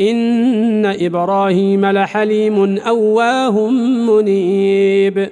إن إبراهيم لحليم أواه منيب.